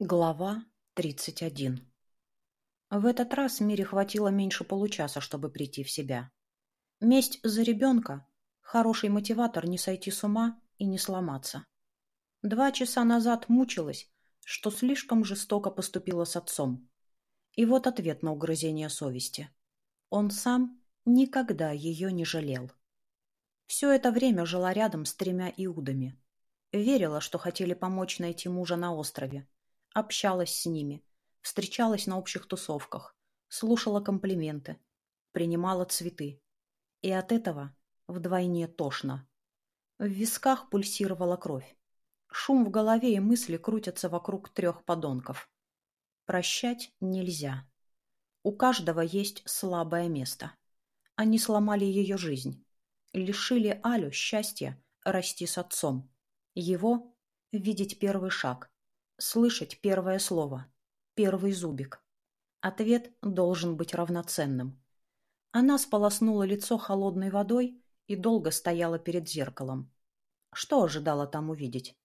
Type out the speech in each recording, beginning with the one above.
Глава 31 В этот раз Мире хватило меньше получаса, чтобы прийти в себя. Месть за ребенка – хороший мотиватор не сойти с ума и не сломаться. Два часа назад мучилась, что слишком жестоко поступила с отцом. И вот ответ на угрызение совести. Он сам никогда ее не жалел. Все это время жила рядом с тремя иудами. Верила, что хотели помочь найти мужа на острове общалась с ними, встречалась на общих тусовках, слушала комплименты, принимала цветы. И от этого вдвойне тошно. В висках пульсировала кровь. Шум в голове и мысли крутятся вокруг трех подонков. Прощать нельзя. У каждого есть слабое место. Они сломали ее жизнь. Лишили Алю счастья расти с отцом. Его — видеть первый шаг, Слышать первое слово. Первый зубик. Ответ должен быть равноценным. Она сполоснула лицо холодной водой и долго стояла перед зеркалом. Что ожидала там увидеть?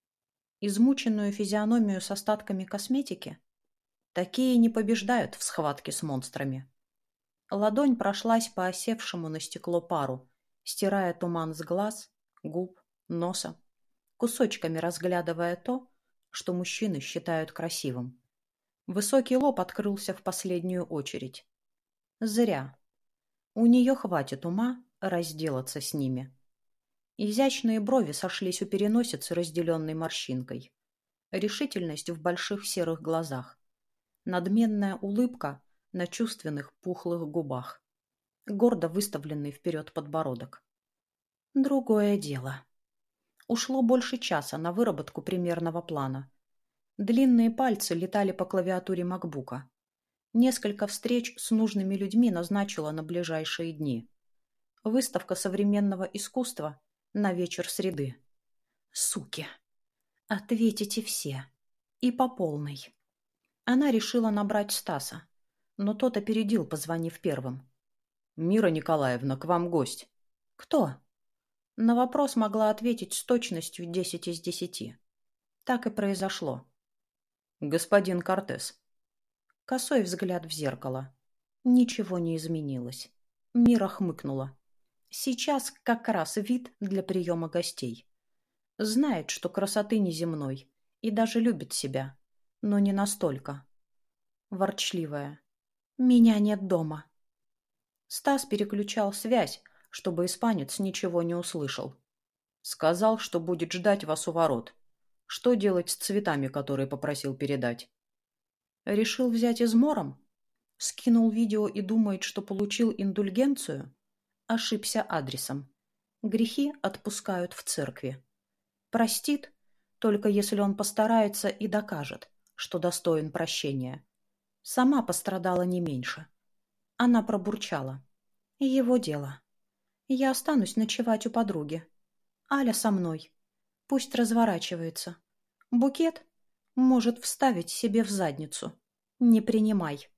Измученную физиономию с остатками косметики? Такие не побеждают в схватке с монстрами. Ладонь прошлась по осевшему на стекло пару, стирая туман с глаз, губ, носа, кусочками разглядывая то, что мужчины считают красивым. Высокий лоб открылся в последнюю очередь. Зря. У нее хватит ума разделаться с ними. Изящные брови сошлись у переносицы, разделенной морщинкой. Решительность в больших серых глазах. Надменная улыбка на чувственных пухлых губах. Гордо выставленный вперед подбородок. Другое дело. Ушло больше часа на выработку примерного плана. Длинные пальцы летали по клавиатуре макбука. Несколько встреч с нужными людьми назначила на ближайшие дни. Выставка современного искусства на вечер среды. Суки! Ответите все. И по полной. Она решила набрать Стаса, но тот опередил, позвонив первым. «Мира Николаевна, к вам гость». «Кто?» На вопрос могла ответить с точностью десять из десяти. Так и произошло. «Господин Кортес». Косой взгляд в зеркало. Ничего не изменилось. Мира хмыкнула. Сейчас как раз вид для приема гостей. Знает, что красоты неземной, и даже любит себя, но не настолько. Ворчливая. «Меня нет дома». Стас переключал связь, чтобы испанец ничего не услышал. Сказал, что будет ждать вас у ворот. Что делать с цветами, которые попросил передать? Решил взять измором? Скинул видео и думает, что получил индульгенцию? Ошибся адресом. Грехи отпускают в церкви. Простит, только если он постарается и докажет, что достоин прощения. Сама пострадала не меньше. Она пробурчала. Его дело. Я останусь ночевать у подруги. Аля со мной. Пусть разворачивается. Букет может вставить себе в задницу. Не принимай.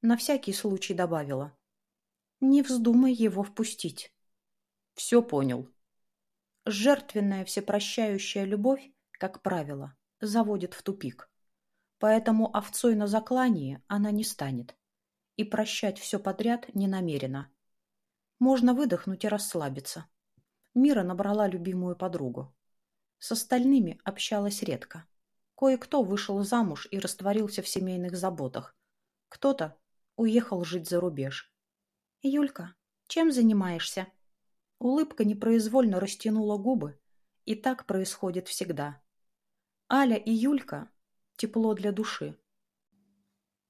На всякий случай добавила. Не вздумай его впустить. Все понял. Жертвенная всепрощающая любовь, как правило, заводит в тупик. Поэтому овцой на заклании она не станет. И прощать все подряд не намерена. Можно выдохнуть и расслабиться. Мира набрала любимую подругу. С остальными общалась редко. Кое-кто вышел замуж и растворился в семейных заботах. Кто-то уехал жить за рубеж. «Юлька, чем занимаешься?» Улыбка непроизвольно растянула губы, и так происходит всегда. Аля и Юлька — тепло для души.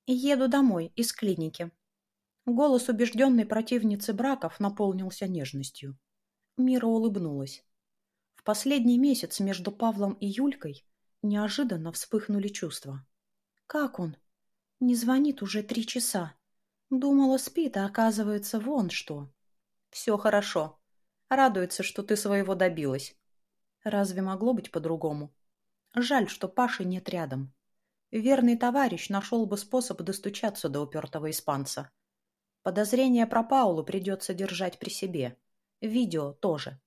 «Еду домой из клиники», Голос убежденной противницы браков наполнился нежностью. Мира улыбнулась. В последний месяц между Павлом и Юлькой неожиданно вспыхнули чувства. «Как он?» «Не звонит уже три часа. Думала, спит, а оказывается, вон что». «Все хорошо. Радуется, что ты своего добилась». Разве могло быть по-другому? Жаль, что Паши нет рядом. Верный товарищ нашел бы способ достучаться до упертого испанца. Подозрение про Паулу придется держать при себе. Видео тоже.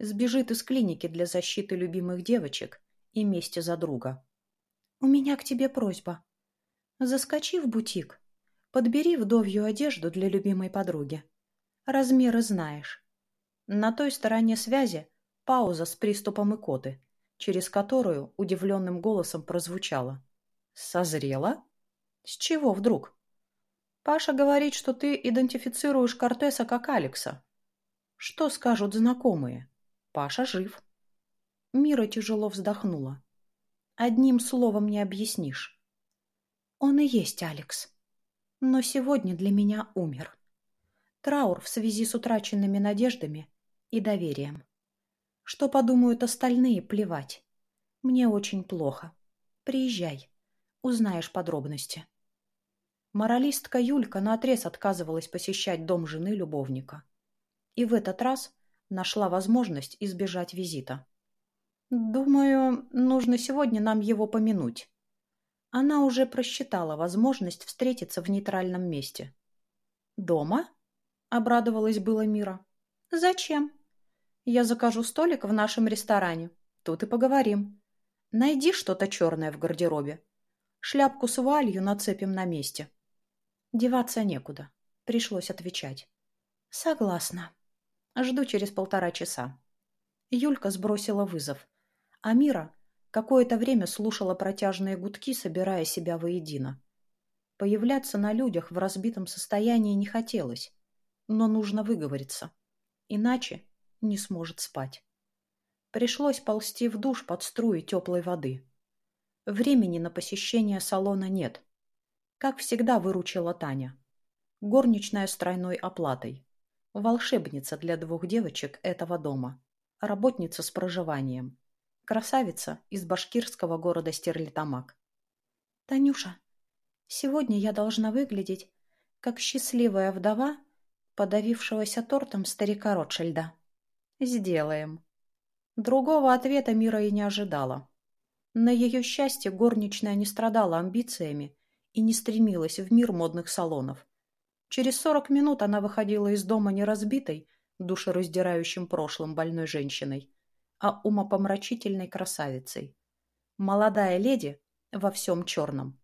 Сбежит из клиники для защиты любимых девочек и мести за друга. «У меня к тебе просьба. Заскочи в бутик, подбери вдовью одежду для любимой подруги. Размеры знаешь. На той стороне связи пауза с приступом икоты, через которую удивленным голосом прозвучало. «Созрела? С чего вдруг?» «Паша говорит, что ты идентифицируешь Кортеса как Алекса. Что скажут знакомые? Паша жив». Мира тяжело вздохнула. «Одним словом не объяснишь». «Он и есть Алекс. Но сегодня для меня умер». Траур в связи с утраченными надеждами и доверием. Что подумают остальные, плевать. Мне очень плохо. Приезжай. Узнаешь подробности. Моралистка Юлька наотрез отказывалась посещать дом жены любовника. И в этот раз нашла возможность избежать визита. «Думаю, нужно сегодня нам его помянуть». Она уже просчитала возможность встретиться в нейтральном месте. «Дома?» Обрадовалась было Мира. Зачем? Я закажу столик в нашем ресторане. Тут и поговорим. Найди что-то черное в гардеробе. Шляпку с вуалью нацепим на месте. Деваться некуда. Пришлось отвечать. Согласна. Жду через полтора часа. Юлька сбросила вызов. А Мира какое-то время слушала протяжные гудки, собирая себя воедино. Появляться на людях в разбитом состоянии не хотелось но нужно выговориться. Иначе не сможет спать. Пришлось ползти в душ под струи теплой воды. Времени на посещение салона нет. Как всегда выручила Таня. Горничная с тройной оплатой. Волшебница для двух девочек этого дома. Работница с проживанием. Красавица из башкирского города Стерлитамак. «Танюша, сегодня я должна выглядеть как счастливая вдова подавившегося тортом старика Ротшильда. «Сделаем». Другого ответа Мира и не ожидала. На ее счастье горничная не страдала амбициями и не стремилась в мир модных салонов. Через сорок минут она выходила из дома не разбитой, душераздирающим прошлым больной женщиной, а умопомрачительной красавицей. Молодая леди во всем черном,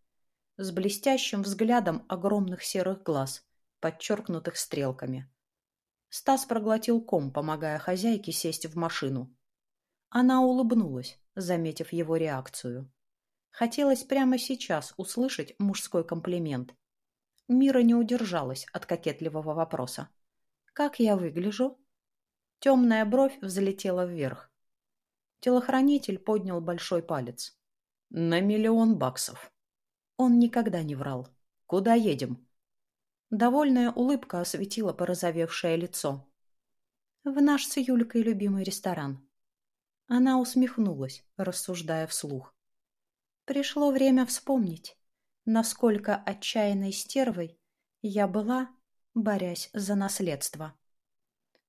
с блестящим взглядом огромных серых глаз, подчеркнутых стрелками. Стас проглотил ком, помогая хозяйке сесть в машину. Она улыбнулась, заметив его реакцию. Хотелось прямо сейчас услышать мужской комплимент. Мира не удержалась от кокетливого вопроса. «Как я выгляжу?» Темная бровь взлетела вверх. Телохранитель поднял большой палец. «На миллион баксов». Он никогда не врал. «Куда едем?» Довольная улыбка осветила порозовевшее лицо. «В наш с Юлькой любимый ресторан». Она усмехнулась, рассуждая вслух. Пришло время вспомнить, насколько отчаянной стервой я была, борясь за наследство.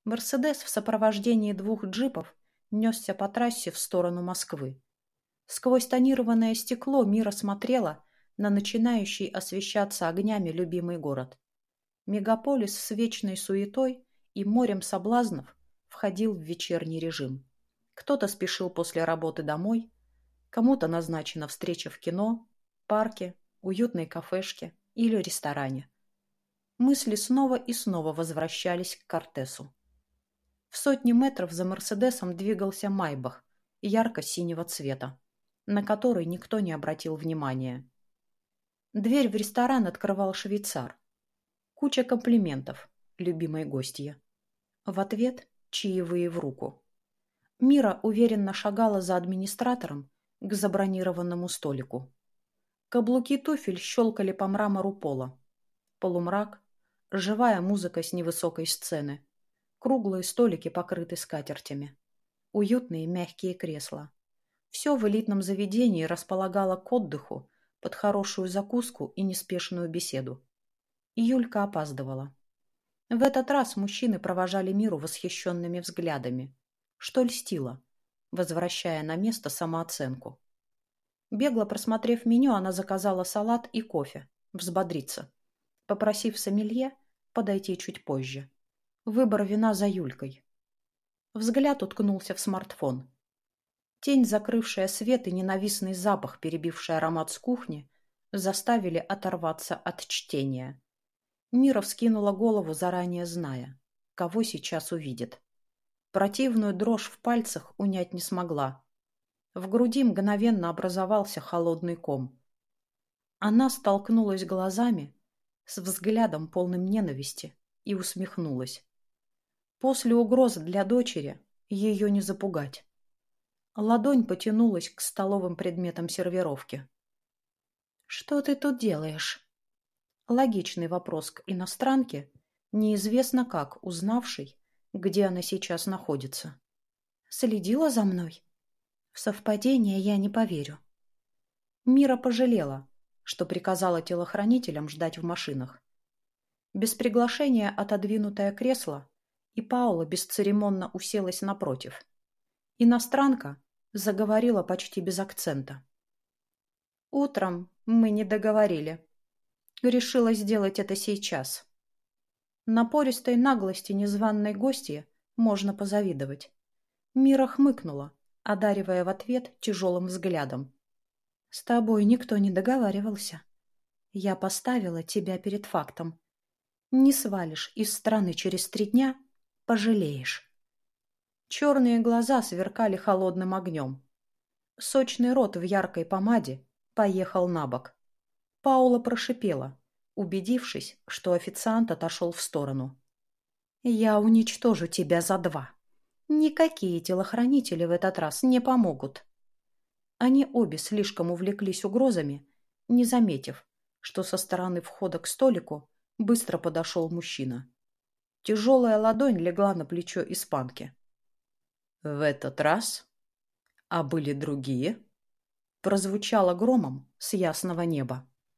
Мерседес в сопровождении двух джипов несся по трассе в сторону Москвы. Сквозь тонированное стекло Мира смотрела на начинающий освещаться огнями любимый город. Мегаполис с вечной суетой и морем соблазнов входил в вечерний режим. Кто-то спешил после работы домой, кому-то назначена встреча в кино, парке, уютной кафешке или ресторане. Мысли снова и снова возвращались к Кортесу. В сотни метров за Мерседесом двигался Майбах ярко-синего цвета, на который никто не обратил внимания. Дверь в ресторан открывал швейцар. Куча комплиментов, любимой гостья. В ответ чаевые в руку. Мира уверенно шагала за администратором к забронированному столику. Каблуки туфель щелкали по мрамору пола. Полумрак, живая музыка с невысокой сцены. Круглые столики покрыты скатертями. Уютные мягкие кресла. Все в элитном заведении располагало к отдыху под хорошую закуску и неспешную беседу. Юлька опаздывала. В этот раз мужчины провожали миру восхищенными взглядами, что льстило, возвращая на место самооценку. Бегло просмотрев меню, она заказала салат и кофе, взбодриться, попросив сомелье подойти чуть позже. Выбор вина за Юлькой. Взгляд уткнулся в смартфон. Тень, закрывшая свет и ненавистный запах, перебивший аромат с кухни, заставили оторваться от чтения. Мира вскинула голову, заранее зная, кого сейчас увидит. Противную дрожь в пальцах унять не смогла. В груди мгновенно образовался холодный ком. Она столкнулась глазами с взглядом полным ненависти и усмехнулась. После угроз для дочери ее не запугать. Ладонь потянулась к столовым предметам сервировки. «Что ты тут делаешь?» Логичный вопрос к иностранке, неизвестно как узнавшей, где она сейчас находится. «Следила за мной?» В совпадение я не поверю. Мира пожалела, что приказала телохранителям ждать в машинах. Без приглашения отодвинутое кресло, и Паула бесцеремонно уселась напротив. Иностранка заговорила почти без акцента. «Утром мы не договорили. Решила сделать это сейчас. Напористой наглости незваной гости можно позавидовать. Мира хмыкнула, одаривая в ответ тяжелым взглядом. «С тобой никто не договаривался. Я поставила тебя перед фактом. Не свалишь из страны через три дня — пожалеешь». Черные глаза сверкали холодным огнем. Сочный рот в яркой помаде поехал на бок. Паула прошипела, убедившись, что официант отошел в сторону. «Я уничтожу тебя за два». Никакие телохранители в этот раз не помогут. Они обе слишком увлеклись угрозами, не заметив, что со стороны входа к столику быстро подошел мужчина. Тяжелая ладонь легла на плечо испанки. «В этот раз? А были другие?» Прозвучало громом с ясного неба.